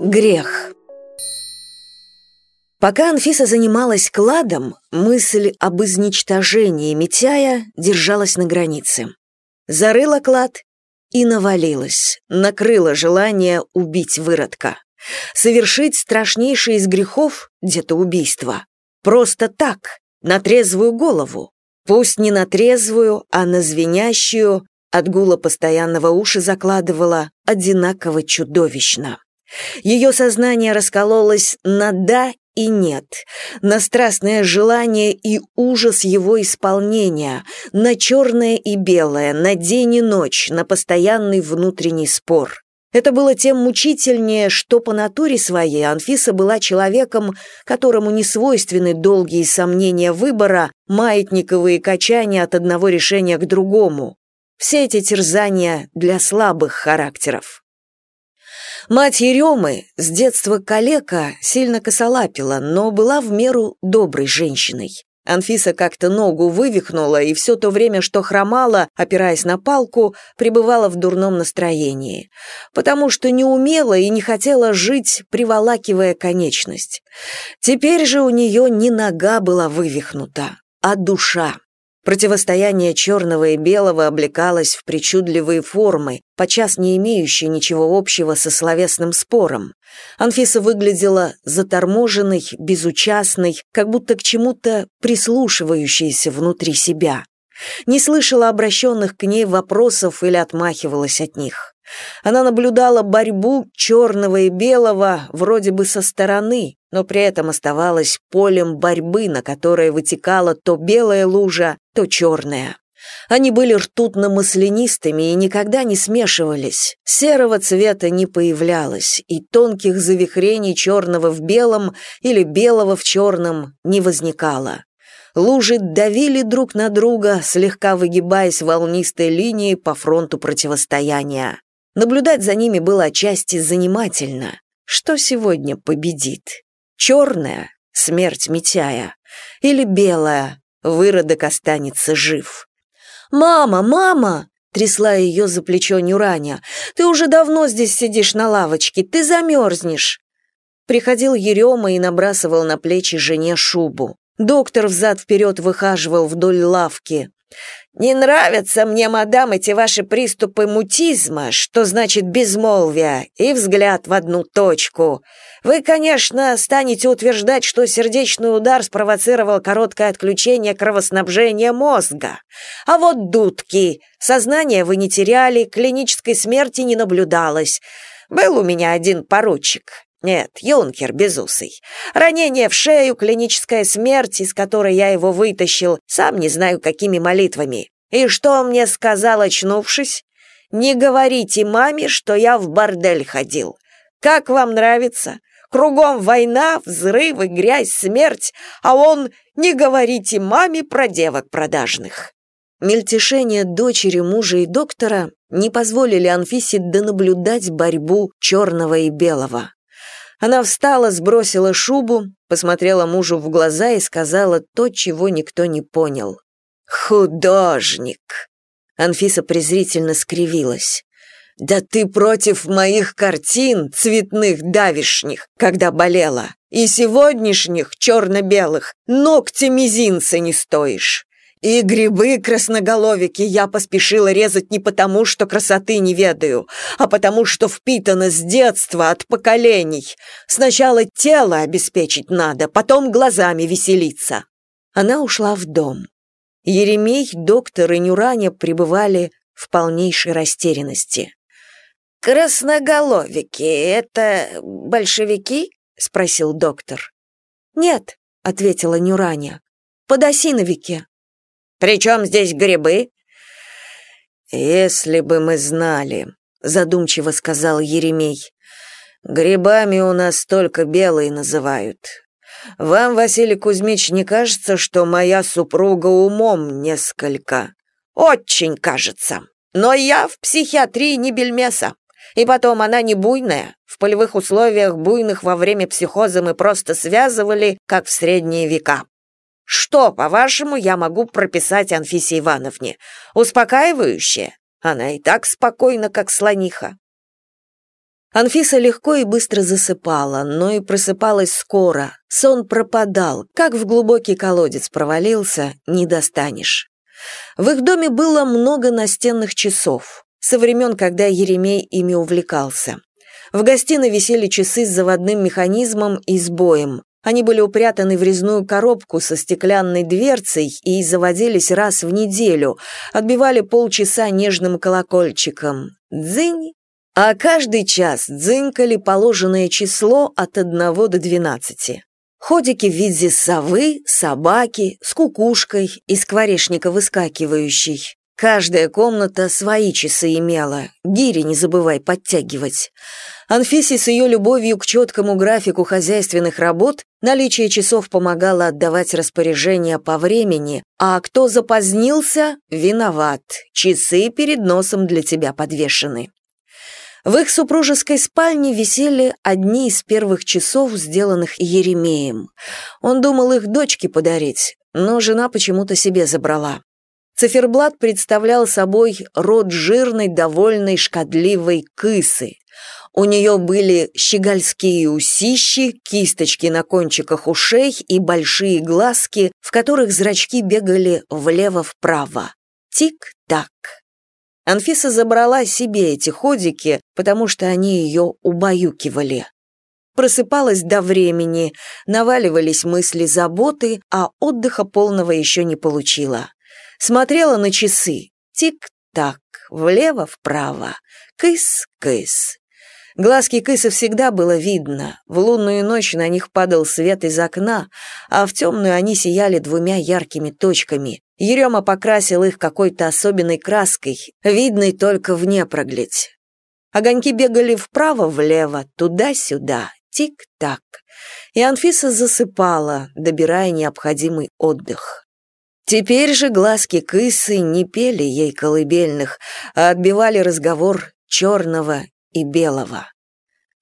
Грех. Пока Анфиса занималась кладом, мысль об изничтожении Митяя держалась на границе. Зарыла клад и навалилась, накрыла желание убить выродка. Совершить страшнейшее из грехов — где-то убийство. Просто так, на трезвую голову. Пусть не на трезвую, а на звенящую, от гула постоянного уши закладывала, одинаково чудовищно. Ее сознание раскололось на «да» и «нет», на страстное желание и ужас его исполнения, на черное и белое, на день и ночь, на постоянный внутренний спор. Это было тем мучительнее, что по натуре своей Анфиса была человеком, которому не свойственны долгие сомнения выбора, маятниковые качания от одного решения к другому. Все эти терзания для слабых характеров. Мать Еремы, с детства калека, сильно косолапила, но была в меру доброй женщиной. Анфиса как-то ногу вывихнула и все то время, что хромала, опираясь на палку, пребывала в дурном настроении, потому что не умела и не хотела жить, приволакивая конечность. Теперь же у нее не нога была вывихнута, а душа. Противостояние черного и белого облекалось в причудливые формы, подчас не имеющие ничего общего со словесным спором. Анфиса выглядела заторможенной, безучастной, как будто к чему-то прислушивающейся внутри себя. Не слышала обращенных к ней вопросов или отмахивалась от них. Она наблюдала борьбу черного и белого вроде бы со стороны, но при этом оставалась полем борьбы, на которое вытекала то белая лужа, то черная. Они были ртутно-маслянистыми и никогда не смешивались. Серого цвета не появлялось, и тонких завихрений черного в белом или белого в черном не возникало. Лужи давили друг на друга, слегка выгибаясь волнистой линией по фронту противостояния. Наблюдать за ними было отчасти занимательно. Что сегодня победит? Черная — смерть Митяя. Или белая — выродок останется жив. «Мама, мама!» — трясла ее за плечо Нюраня. «Ты уже давно здесь сидишь на лавочке, ты замерзнешь!» Приходил Ерема и набрасывал на плечи жене шубу. Доктор взад-вперед выхаживал вдоль лавки. «Не нравятся мне, мадам, эти ваши приступы мутизма, что значит безмолвие, и взгляд в одну точку. Вы, конечно, станете утверждать, что сердечный удар спровоцировал короткое отключение кровоснабжения мозга. А вот дудки. Сознание вы не теряли, клинической смерти не наблюдалось. Был у меня один поручик. Нет, юнкер безусый. Ранение в шею, клиническая смерть, из которой я его вытащил, сам не знаю, какими молитвами. И что он мне сказал, очнувшись? Не говорите маме, что я в бордель ходил. Как вам нравится? Кругом война, взрывы, грязь, смерть, а он «не говорите маме про девок продажных». Мельтешение дочери мужа и доктора не позволили Анфисе донаблюдать борьбу черного и белого. Она встала, сбросила шубу, посмотрела мужу в глаза и сказала то, чего никто не понял. «Художник!» Анфиса презрительно скривилась. «Да ты против моих картин, цветных давишних, когда болела, и сегодняшних, черно-белых, ногти мизинца не стоишь. И грибы красноголовики я поспешила резать не потому, что красоты не ведаю, а потому, что впитано с детства, от поколений. Сначала тело обеспечить надо, потом глазами веселиться. Она ушла в дом. Еремей, доктор и Нюраня пребывали в полнейшей растерянности. «Красноголовики — это большевики?» — спросил доктор. «Нет», — ответила Нюраня, — «подосиновики». «При чем здесь грибы?» «Если бы мы знали», — задумчиво сказал Еремей. «Грибами у нас только белые называют. Вам, Василий Кузьмич, не кажется, что моя супруга умом несколько?» «Очень кажется. Но я в психиатрии не бельмеса. И потом, она не буйная. В полевых условиях буйных во время психоза мы просто связывали, как в средние века. Что, по-вашему, я могу прописать Анфисе Ивановне? Успокаивающее? Она и так спокойна, как слониха. Анфиса легко и быстро засыпала, но и просыпалась скоро. Сон пропадал, как в глубокий колодец провалился, не достанешь. В их доме было много настенных часов, со времен, когда Еремей ими увлекался. В гостиной висели часы с заводным механизмом и сбоем. Они были упрятаны в резную коробку со стеклянной дверцей и заводились раз в неделю, отбивали полчаса нежным колокольчиком. Дзынь, а каждый час дзынькали положенное число от 1 до 12. Ходики в виде совы, собаки, с кукушкой, из скворечника выскакивающей. Каждая комната свои часы имела, гири не забывай подтягивать. Анфисе с ее любовью к четкому графику хозяйственных работ наличие часов помогало отдавать распоряжения по времени, а кто запозднился – виноват, часы перед носом для тебя подвешены. В их супружеской спальне висели одни из первых часов, сделанных Еремеем. Он думал их дочке подарить, но жена почему-то себе забрала. Циферблат представлял собой род жирной, довольной, шкодливой кысы. У нее были щегольские усищи, кисточки на кончиках ушей и большие глазки, в которых зрачки бегали влево-вправо. Тик-так. Анфиса забрала себе эти ходики, потому что они ее убаюкивали. Просыпалась до времени, наваливались мысли заботы, а отдыха полного еще не получила. Смотрела на часы. Тик-так, влево-вправо, кыс-кыс. Глазки кысы всегда было видно. В лунную ночь на них падал свет из окна, а в темную они сияли двумя яркими точками. Ерема покрасил их какой-то особенной краской, видной только вне проглядь. Огоньки бегали вправо-влево, туда-сюда, тик-так. И Анфиса засыпала, добирая необходимый отдых. Теперь же глазки кысы не пели ей колыбельных, а отбивали разговор черного и белого.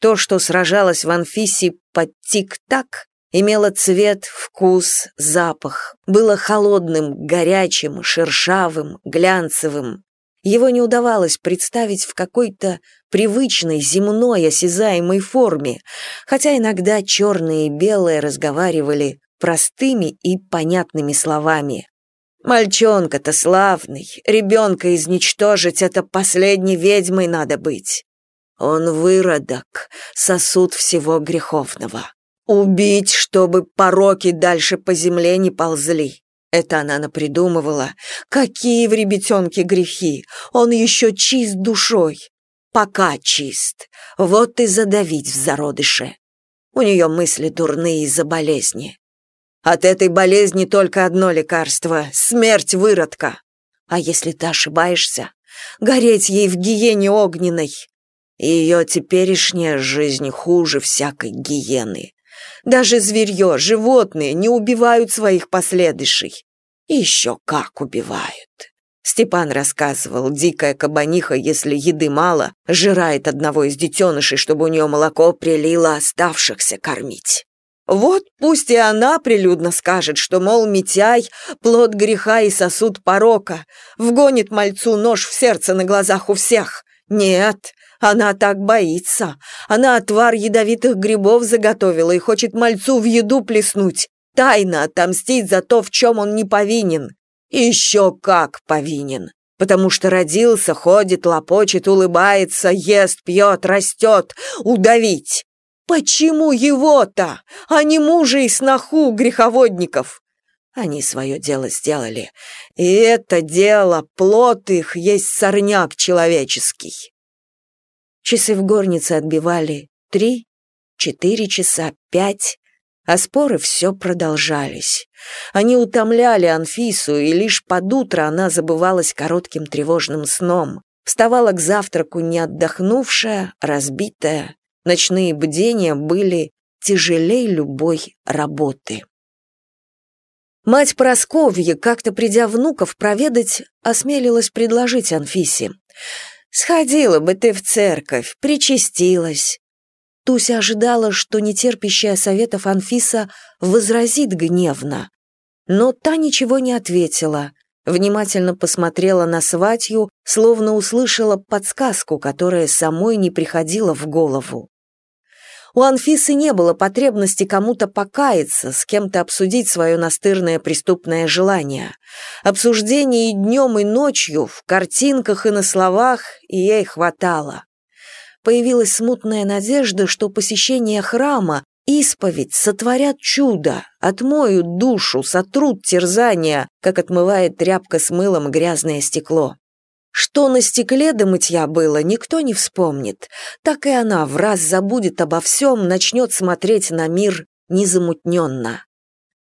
То, что сражалось в Анфисе под тик-так, имело цвет, вкус, запах, было холодным, горячим, шершавым, глянцевым. Его не удавалось представить в какой-то привычной, земной, осязаемой форме, хотя иногда черные и белые разговаривали простыми и понятными словами. «Мальчонка-то славный, ребенка изничтожить — это последней ведьмой надо быть. Он выродок, сосуд всего греховного. Убить, чтобы пороки дальше по земле не ползли. Это она напридумывала. Какие в ребятенке грехи! Он еще чист душой. Пока чист. Вот и задавить в зародыше. У нее мысли дурные из-за болезни. От этой болезни только одно лекарство — смерть выродка. А если ты ошибаешься, гореть ей в гиене огненной. Ее теперешняя жизнь хуже всякой гиены. Даже зверье, животные не убивают своих последующих. еще как убивают. Степан рассказывал, дикая кабаниха, если еды мало, жирает одного из детенышей, чтобы у нее молоко прилило оставшихся кормить. Вот пусть и она прилюдно скажет, что, мол, Митяй — плод греха и сосуд порока, вгонит мальцу нож в сердце на глазах у всех. Нет, она так боится. Она отвар ядовитых грибов заготовила и хочет мальцу в еду плеснуть, тайно отомстить за то, в чем он не повинен. Еще как повинен. Потому что родился, ходит, лопочет, улыбается, ест, пьет, растет. Удавить. Почему его-то, а не мужа и сноху греховодников? Они свое дело сделали. И это дело, плод их, есть сорняк человеческий. Часы в горнице отбивали три, четыре часа, пять, а споры все продолжались. Они утомляли Анфису, и лишь под утро она забывалась коротким тревожным сном. Вставала к завтраку не отдохнувшая, разбитая. Ночные бдения были тяжелей любой работы. Мать Просковья, как-то придя внуков проведать, осмелилась предложить Анфисе. Сходила бы ты в церковь, причастилась». Туся ожидала, что нетерпящая советов Анфиса возразит гневно. Но та ничего не ответила. Внимательно посмотрела на сватью, словно услышала подсказку, которая самой не приходила в голову. У Анфисы не было потребности кому-то покаяться, с кем-то обсудить свое настырное преступное желание. Обсуждений и днем, и ночью, в картинках и на словах ей хватало. Появилась смутная надежда, что посещение храма, исповедь сотворят чудо, отмоют душу, сотрут терзания, как отмывает тряпка с мылом грязное стекло. Что на стекле до мытья было, никто не вспомнит. Так и она в раз забудет обо всем, начнет смотреть на мир незамутненно.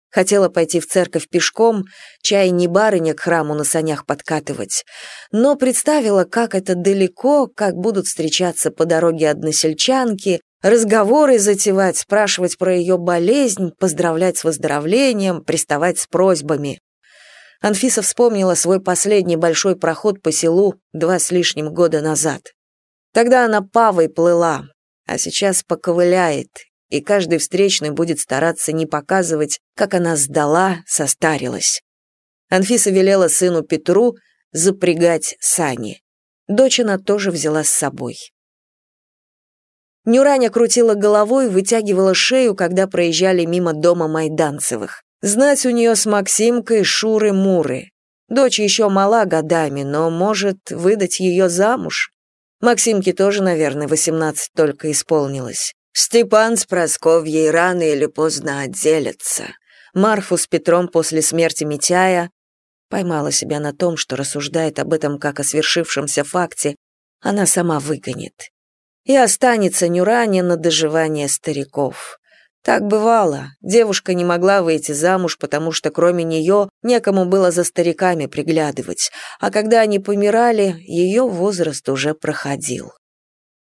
Хотела пойти в церковь пешком, чай не барыня к храму на санях подкатывать, но представила, как это далеко, как будут встречаться по дороге односельчанки, разговоры затевать, спрашивать про ее болезнь, поздравлять с выздоровлением, приставать с просьбами. Анфиса вспомнила свой последний большой проход по селу два с лишним года назад. Тогда она павой плыла, а сейчас поковыляет, и каждый встречный будет стараться не показывать, как она сдала, состарилась. Анфиса велела сыну Петру запрягать сани. Дочь она тоже взяла с собой. Нюраня крутила головой, вытягивала шею, когда проезжали мимо дома Майданцевых. Знать у нее с Максимкой Шуры-Муры. Дочь еще мала годами, но может выдать ее замуж. Максимке тоже, наверное, восемнадцать только исполнилось. Степан с Просковьей рано или поздно отделятся. Марфу с Петром после смерти Митяя поймала себя на том, что рассуждает об этом как о свершившемся факте, она сама выгонит. И останется Нюраня на доживание стариков. Так бывало. Девушка не могла выйти замуж, потому что кроме нее некому было за стариками приглядывать, а когда они помирали, ее возраст уже проходил.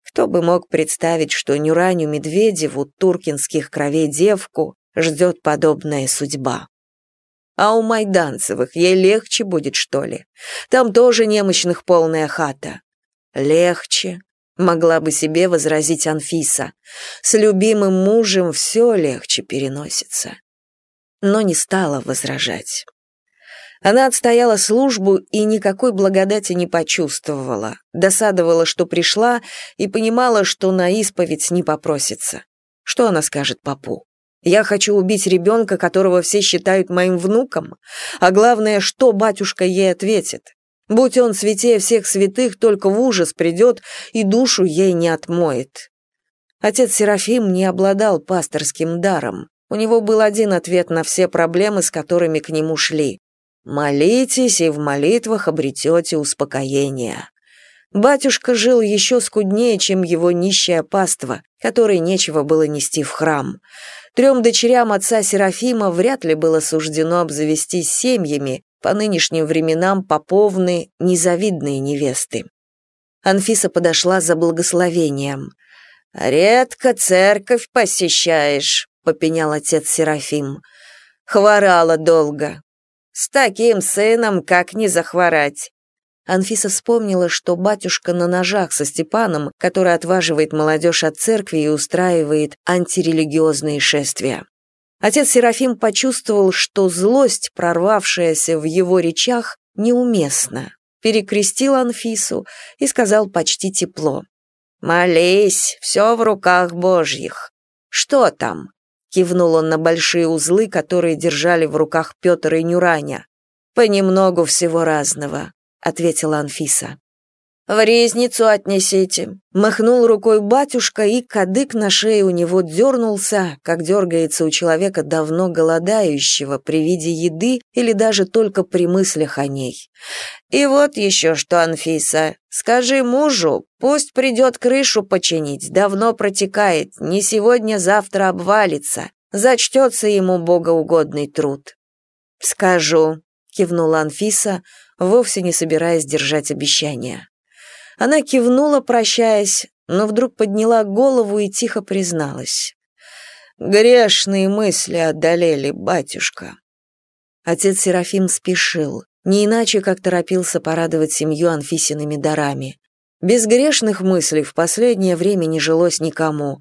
Кто бы мог представить, что Нюраню Медведеву, туркинских кровей девку, ждет подобная судьба? А у Майданцевых ей легче будет, что ли? Там тоже немощных полная хата. Легче, могла бы себе возразить Анфиса. С любимым мужем все легче переносится. Но не стала возражать. Она отстояла службу и никакой благодати не почувствовала, досадовала, что пришла, и понимала, что на исповедь не попросится. Что она скажет папу? Я хочу убить ребенка, которого все считают моим внуком, а главное, что батюшка ей ответит. Будь он святее всех святых, только в ужас придет и душу ей не отмоет. Отец Серафим не обладал пасторским даром. У него был один ответ на все проблемы, с которыми к нему шли. «Молитесь, и в молитвах обретете успокоение». Батюшка жил еще скуднее, чем его нищая паства, которой нечего было нести в храм. Трем дочерям отца Серафима вряд ли было суждено обзавестись семьями, по нынешним временам поповны незавидные невесты. Анфиса подошла за благословением. «Редко церковь посещаешь», — попенял отец Серафим. «Хворала долго. С таким сыном как не захворать?» Анфиса вспомнила, что батюшка на ножах со Степаном, который отваживает молодежь от церкви и устраивает антирелигиозные шествия. Отец Серафим почувствовал, что злость, прорвавшаяся в его речах, неуместна. Перекрестил Анфису и сказал почти тепло. «Молись, все в руках Божьих. Что там?» Кивнул он на большие узлы, которые держали в руках Петр и Нюраня. «Понемногу всего разного», — ответила Анфиса. «В резницу отнесите». Махнул рукой батюшка, и кадык на шее у него дернулся, как дергается у человека давно голодающего при виде еды или даже только при мыслях о ней. «И вот еще что, Анфиса, скажи мужу, пусть придет крышу починить, давно протекает, не сегодня-завтра обвалится, зачтется ему богоугодный труд». «Скажу», — кивнула Анфиса, вовсе не собираясь держать обещания. Она кивнула, прощаясь, но вдруг подняла голову и тихо призналась. «Грешные мысли одолели, батюшка». Отец Серафим спешил, не иначе, как торопился порадовать семью Анфисиными дарами. Без грешных мыслей в последнее время не жилось никому,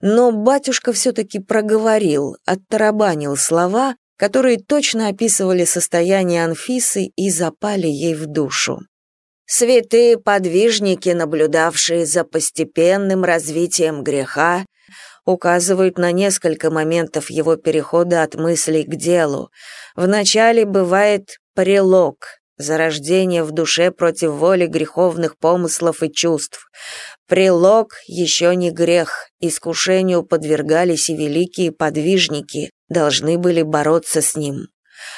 но батюшка все-таки проговорил, оттарабанил слова, которые точно описывали состояние Анфисы и запали ей в душу. Святые подвижники, наблюдавшие за постепенным развитием греха, указывают на несколько моментов его перехода от мыслей к делу. Вначале бывает прилог, зарождение в душе против воли греховных помыслов и чувств. Прилог еще не грех, искушению подвергались и великие подвижники, должны были бороться с ним.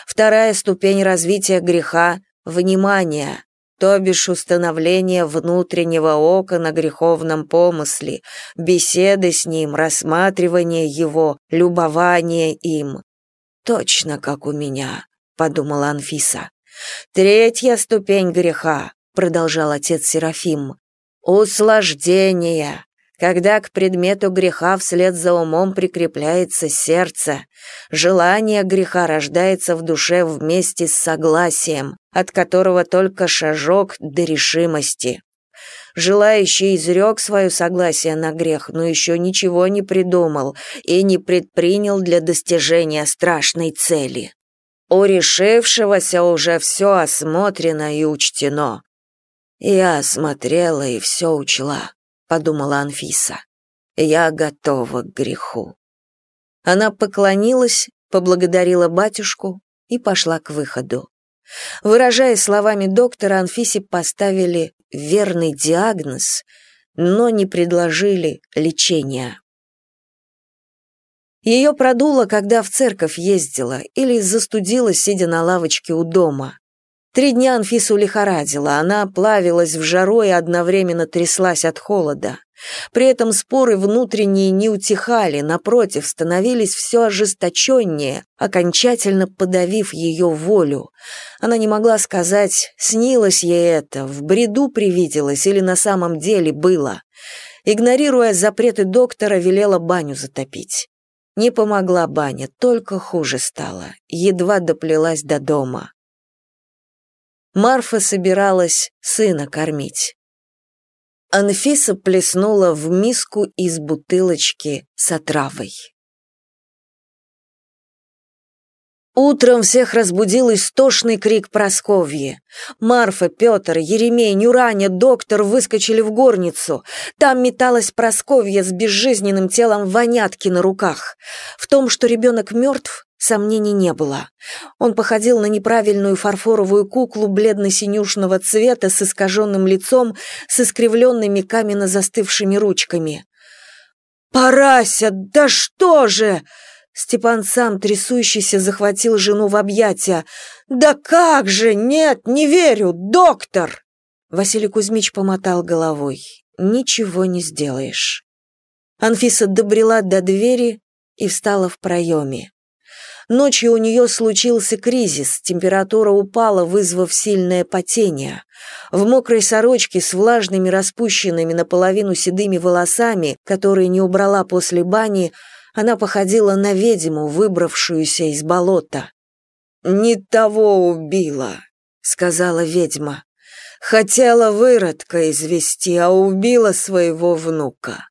Вторая ступень развития греха — внимание, то бишь установление внутреннего ока на греховном помысле, беседы с ним, рассматривание его, любование им. «Точно как у меня», — подумала Анфиса. «Третья ступень греха», — продолжал отец Серафим, — «услаждение, когда к предмету греха вслед за умом прикрепляется сердце, желание греха рождается в душе вместе с согласием, от которого только шажок до решимости. Желающий изрек свое согласие на грех, но еще ничего не придумал и не предпринял для достижения страшной цели. У решившегося уже все осмотрено и учтено. Я осмотрела и все учла. — подумала Анфиса. «Я готова к греху». Она поклонилась, поблагодарила батюшку и пошла к выходу. Выражая словами доктора, Анфисе поставили верный диагноз, но не предложили лечения. Ее продуло, когда в церковь ездила, или застудила, сидя на лавочке у дома. Три дня Анфису лихорадила, она плавилась в жару и одновременно тряслась от холода. При этом споры внутренние не утихали, напротив, становились все ожесточеннее, окончательно подавив ее волю. Она не могла сказать, снилось ей это, в бреду привиделось или на самом деле было. Игнорируя запреты доктора, велела баню затопить. Не помогла баня, только хуже стало, едва доплелась до дома. Марфа собиралась сына кормить. Анфиса плеснула в миску из бутылочки с отравой. Утром всех разбудил истошный крик Просковьи. Марфа, Петр, Еремей, Нюраня, доктор выскочили в горницу. Там металась Просковья с безжизненным телом вонятки на руках. В том, что ребенок мертв, Сомнений не было. Он походил на неправильную фарфоровую куклу бледно-синюшного цвета с искаженным лицом, с искривленными каменно застывшими ручками. «Парася, да что же!» Степан сам, трясущийся, захватил жену в объятия. «Да как же! Нет, не верю! Доктор!» Василий Кузьмич помотал головой. «Ничего не сделаешь». Анфиса добрела до двери и встала в проеме. Ночью у нее случился кризис, температура упала, вызвав сильное потение. В мокрой сорочке с влажными распущенными наполовину седыми волосами, которые не убрала после бани, она походила на ведьму, выбравшуюся из болота. «Не того убила», — сказала ведьма. «Хотела выродка извести, а убила своего внука».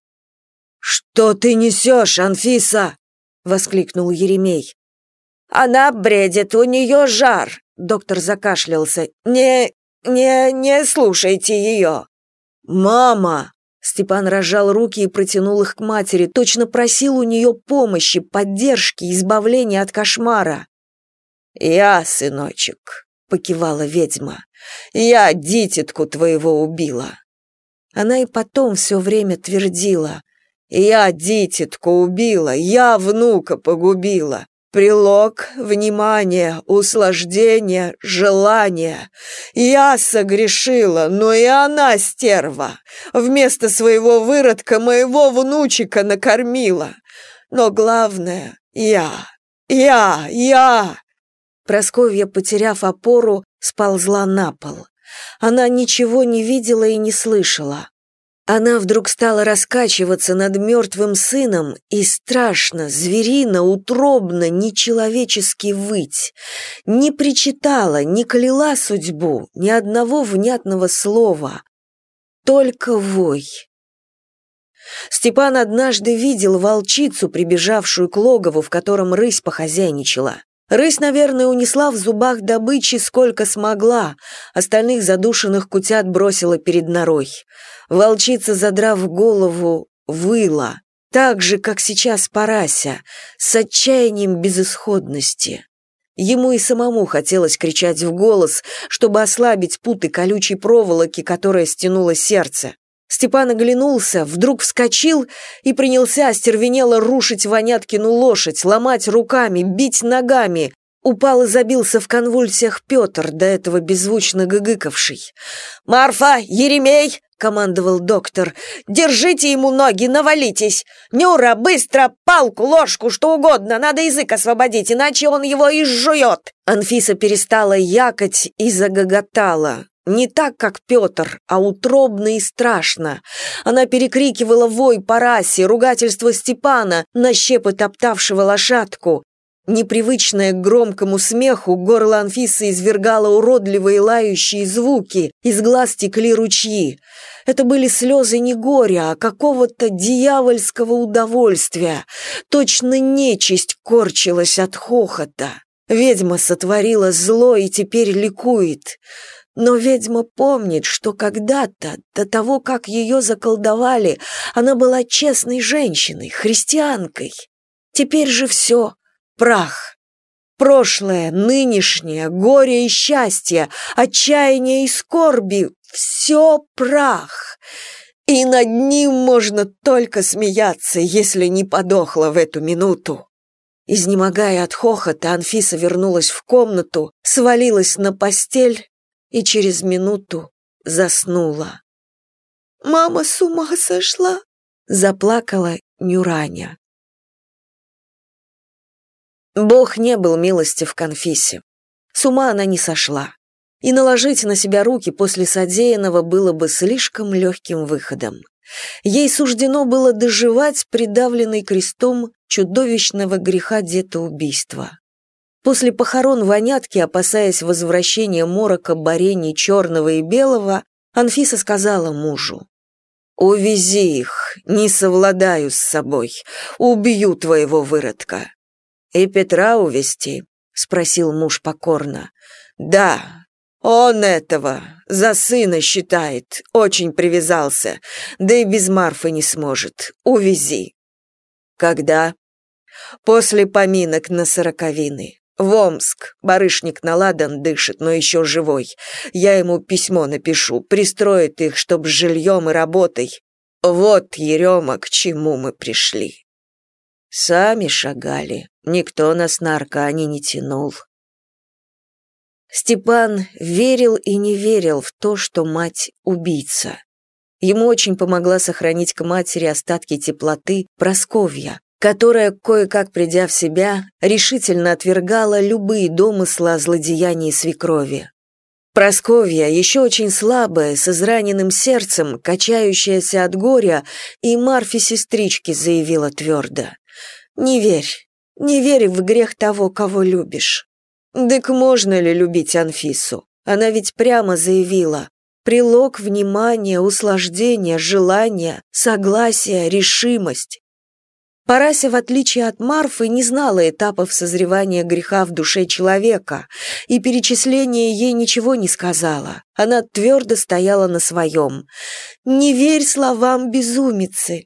«Что ты несешь, Анфиса?» — воскликнул Еремей. Она бредит, у нее жар. Доктор закашлялся. Не, не, не слушайте ее. Мама! Степан разжал руки и протянул их к матери, точно просил у нее помощи, поддержки, избавления от кошмара. «Я, сыночек», — покивала ведьма, — «я дитятку твоего убила». Она и потом все время твердила, «Я дитятку убила, я внука погубила, Прилог, внимание, услаждение, желание. Я согрешила, но и она стерва. Вместо своего выродка моего внучика накормила. Но главное — я, я, я. Просковья, потеряв опору, сползла на пол. Она ничего не видела и не слышала. Она вдруг стала раскачиваться над мертвым сыном и страшно, зверино, утробно, нечеловечески выть. Не причитала, не кляла судьбу, ни одного внятного слова. Только вой. Степан однажды видел волчицу, прибежавшую к логову, в котором рысь похозяйничала. Рысь, наверное, унесла в зубах добычи сколько смогла, остальных задушенных кутят бросила перед норой. Волчица, задрав голову, выла, так же, как сейчас Парася, с отчаянием безысходности. Ему и самому хотелось кричать в голос, чтобы ослабить путы колючей проволоки, которая стянула сердце. Степан оглянулся, вдруг вскочил и принялся остервенело рушить Воняткину лошадь, ломать руками, бить ногами. Упал и забился в конвульсиях Петр, до этого беззвучно гыгыкавший. «Марфа! Еремей!» — командовал доктор. «Держите ему ноги, навалитесь! Нюра, быстро! Палку, ложку, что угодно! Надо язык освободить, иначе он его изжует!» Анфиса перестала якать и загоготала. Не так, как Петр, а утробно и страшно. Она перекрикивала вой по расе, ругательство Степана, на щепы топтавшего лошадку. Непривычная к громкому смеху, горло Анфисы извергало уродливые лающие звуки, из глаз текли ручьи. Это были слезы не горя, а какого-то дьявольского удовольствия. Точно нечисть корчилась от хохота. Ведьма сотворила зло и теперь ликует. Но ведьма помнит, что когда-то, до того, как ее заколдовали, она была честной женщиной, христианкой. Теперь же все — прах. Прошлое, нынешнее, горе и счастье, отчаяние и скорби — все прах. И над ним можно только смеяться, если не подохла в эту минуту. Изнемогая от хохота, Анфиса вернулась в комнату, свалилась на постель и через минуту заснула. «Мама с ума сошла!» — заплакала Нюраня. Бог не был милостив в конфисе. С ума она не сошла. И наложить на себя руки после содеянного было бы слишком легким выходом. Ей суждено было доживать придавленный крестом чудовищного греха детоубийства. После похорон вонятки, опасаясь возвращения морока борений черного и белого, Анфиса сказала мужу, «Увези их, не совладаю с собой, убью твоего выродка». «И Петра увести?» — спросил муж покорно. «Да, он этого за сына считает, очень привязался, да и без Марфы не сможет. Увези». «Когда?» «После поминок на сороковины. В Омск. Барышник наладан дышит, но еще живой. Я ему письмо напишу, пристроит их, чтоб с жильем и работой. Вот, Ерема, к чему мы пришли. Сами шагали. Никто нас на аркане не тянул. Степан верил и не верил в то, что мать убийца. Ему очень помогла сохранить к матери остатки теплоты Просковья которая, кое-как придя в себя, решительно отвергала любые домыслы о злодеянии свекрови. Просковья, еще очень слабая, с израненным сердцем, качающаяся от горя, и Марфе-сестричке заявила твердо. «Не верь, не верь в грех того, кого любишь». «Дык можно ли любить Анфису? Она ведь прямо заявила. Прилог внимания, услаждения, желания, согласия, решимость. Парася, в отличие от Марфы, не знала этапов созревания греха в душе человека, и перечисление ей ничего не сказала. Она твердо стояла на своем. «Не верь словам безумицы!»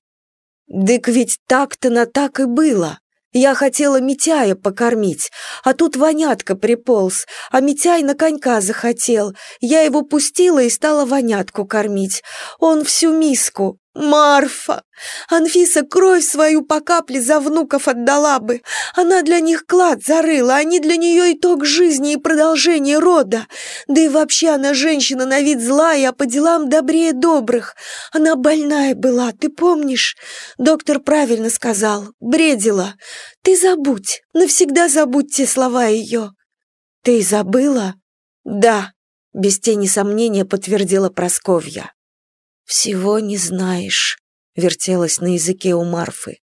«Дык ведь так-то на так и было!» Я хотела Митяя покормить, а тут вонятка приполз, а Митяй на конька захотел. Я его пустила и стала вонятку кормить. Он всю миску. Марфа! Анфиса кровь свою по капле за внуков отдала бы. Она для них клад зарыла, они для нее итог жизни и продолжение рода. Да и вообще она женщина на вид злая, а по делам добрее добрых. Она больная была, ты помнишь? Доктор правильно сказал, бредила. Ты забудь, навсегда забудь те слова ее. Ты забыла? Да, без тени сомнения подтвердила Просковья. «Всего не знаешь», — вертелась на языке у Марфы.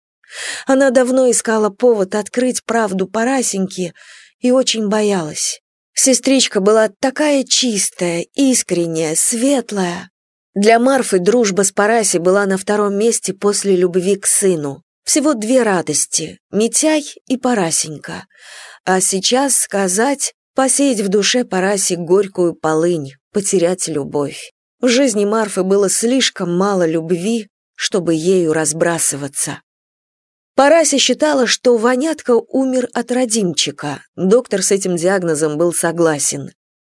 Она давно искала повод открыть правду Парасеньке и очень боялась. Сестричка была такая чистая, искренняя, светлая. Для Марфы дружба с Параси была на втором месте после любви к сыну. Всего две радости — Митяй и Парасенька. а сейчас сказать, посеять в душе Парасе горькую полынь, потерять любовь. В жизни Марфы было слишком мало любви, чтобы ею разбрасываться. Парася считала, что Ванятка умер от родимчика. Доктор с этим диагнозом был согласен.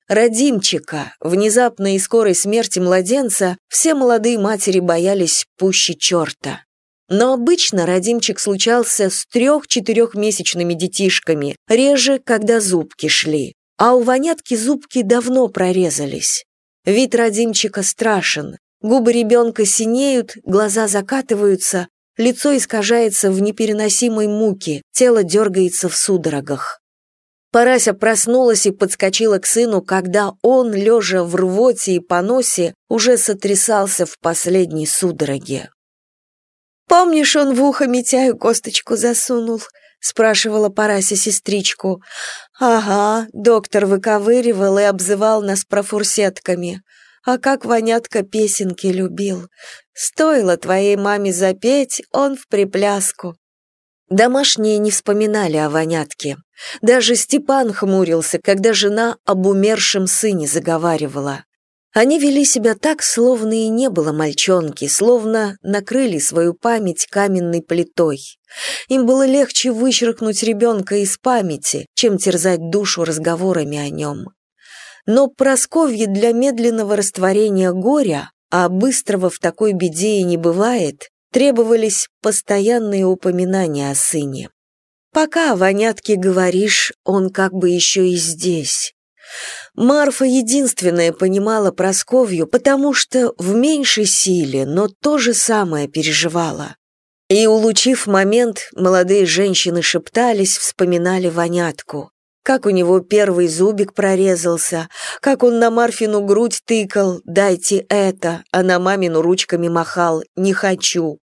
Родимчика, внезапной и скорой смерти младенца, все молодые матери боялись пуще черта. Но обычно родимчик случался с трех-четырехмесячными детишками, реже, когда зубки шли. А у Ванятки зубки давно прорезались. Вид родимчика страшен. Губы ребенка синеют, глаза закатываются, лицо искажается в непереносимой муке, тело дергается в судорогах. Парася проснулась и подскочила к сыну, когда он, лежа в рвоте и поносе, уже сотрясался в последней судороге. «Помнишь, он в ухо Митяю косточку засунул?» — спрашивала Парася сестричку. «Ага, доктор выковыривал и обзывал нас профурсетками. А как Ванятка песенки любил. Стоило твоей маме запеть, он в припляску. Домашние не вспоминали о Ванятке. Даже Степан хмурился, когда жена об умершем сыне заговаривала. Они вели себя так, словно и не было мальчонки, словно накрыли свою память каменной плитой. Им было легче вычеркнуть ребенка из памяти, чем терзать душу разговорами о нем. Но Просковье для медленного растворения горя, а быстрого в такой беде и не бывает, требовались постоянные упоминания о сыне. Пока о говоришь, он как бы еще и здесь. Марфа единственная понимала Просковью, потому что в меньшей силе, но то же самое переживала. И, улучив момент, молодые женщины шептались, вспоминали вонятку как у него первый зубик прорезался, как он на Марфину грудь тыкал «дайте это», а на мамину ручками махал «не хочу»,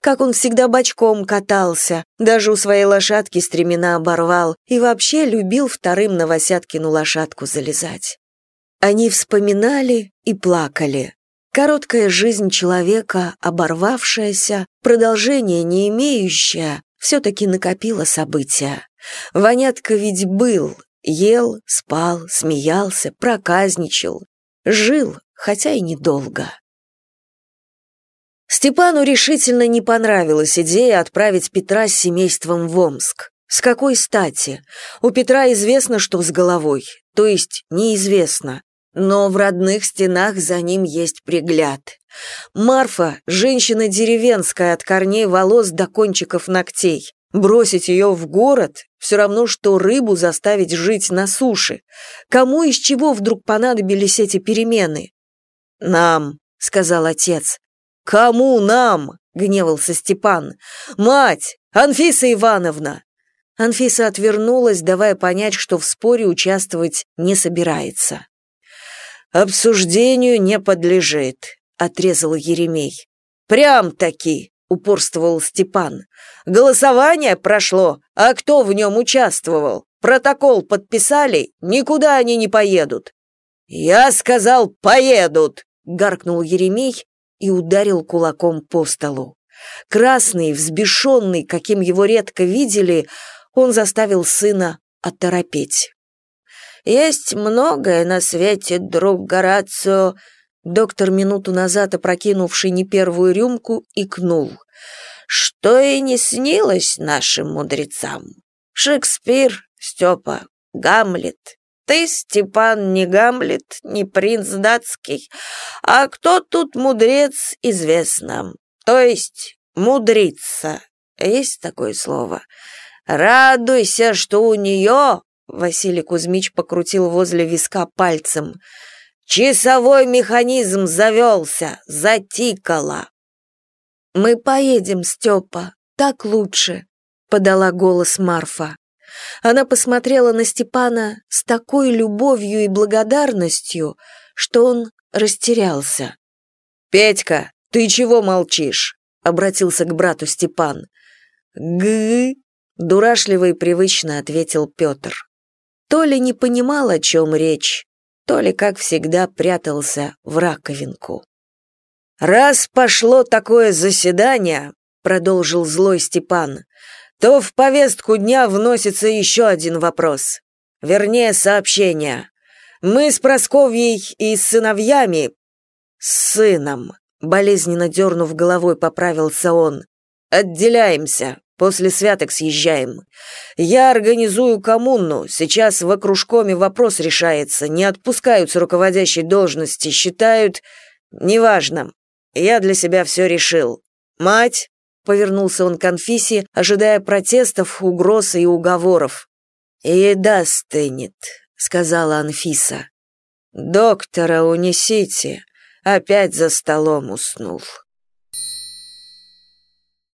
как он всегда бочком катался, даже у своей лошадки стремена оборвал и вообще любил вторым на Васяткину лошадку залезать. Они вспоминали и плакали. Короткая жизнь человека, оборвавшаяся, продолжение не имеющая, все-таки накопила события. Вонятка ведь был, ел, спал, смеялся, проказничал, жил, хотя и недолго. Степану решительно не понравилась идея отправить Петра с семейством в Омск. С какой стати? У Петра известно, что с головой, то есть неизвестно, но в родных стенах за ним есть пригляд. Марфа – женщина деревенская от корней волос до кончиков ногтей. Бросить ее в город – все равно, что рыбу заставить жить на суше. Кому из чего вдруг понадобились эти перемены? «Нам», — сказал отец. «Кому нам?» — гневался Степан. «Мать! Анфиса Ивановна!» Анфиса отвернулась, давая понять, что в споре участвовать не собирается. «Обсуждению не подлежит», — отрезал Еремей. «Прям-таки!» — упорствовал Степан. «Голосование прошло, а кто в нем участвовал? Протокол подписали, никуда они не поедут». «Я сказал, поедут!» — гаркнул Еремей и ударил кулаком по столу. Красный, взбешенный, каким его редко видели, он заставил сына оторопеть. «Есть многое на свете, друг Горацио», Доктор, минуту назад опрокинувший не первую рюмку, икнул. «Что и не снилось нашим мудрецам. Шекспир, Степа, Гамлет. Ты, Степан, не Гамлет, не принц датский. А кто тут мудрец, известно. То есть мудрица. Есть такое слово. Радуйся, что у нее...» Василий Кузьмич покрутил возле виска пальцем – Часовой механизм завелся, затикало. «Мы поедем, Степа, так лучше», — подала голос Марфа. Она посмотрела на Степана с такой любовью и благодарностью, что он растерялся. «Петька, ты чего молчишь?» — обратился к брату Степан. «Гы!» — дурашливо и привычно ответил Петр. То ли не понимал, о чем речь, то ли, как всегда, прятался в раковинку. «Раз пошло такое заседание», — продолжил злой Степан, то в повестку дня вносится еще один вопрос. Вернее, сообщение. Мы с Просковьей и с сыновьями... С сыном, болезненно дернув головой, поправился он. Отделяемся, после святок съезжаем. Я организую коммуну, сейчас в окружкоме вопрос решается, не отпускают с руководящей должности, считают... Неважно, я для себя все решил. Мать, повернулся он к Анфисе, ожидая протестов, угроз и уговоров. «Еда стынет», — сказала Анфиса. «Доктора унесите, опять за столом уснул».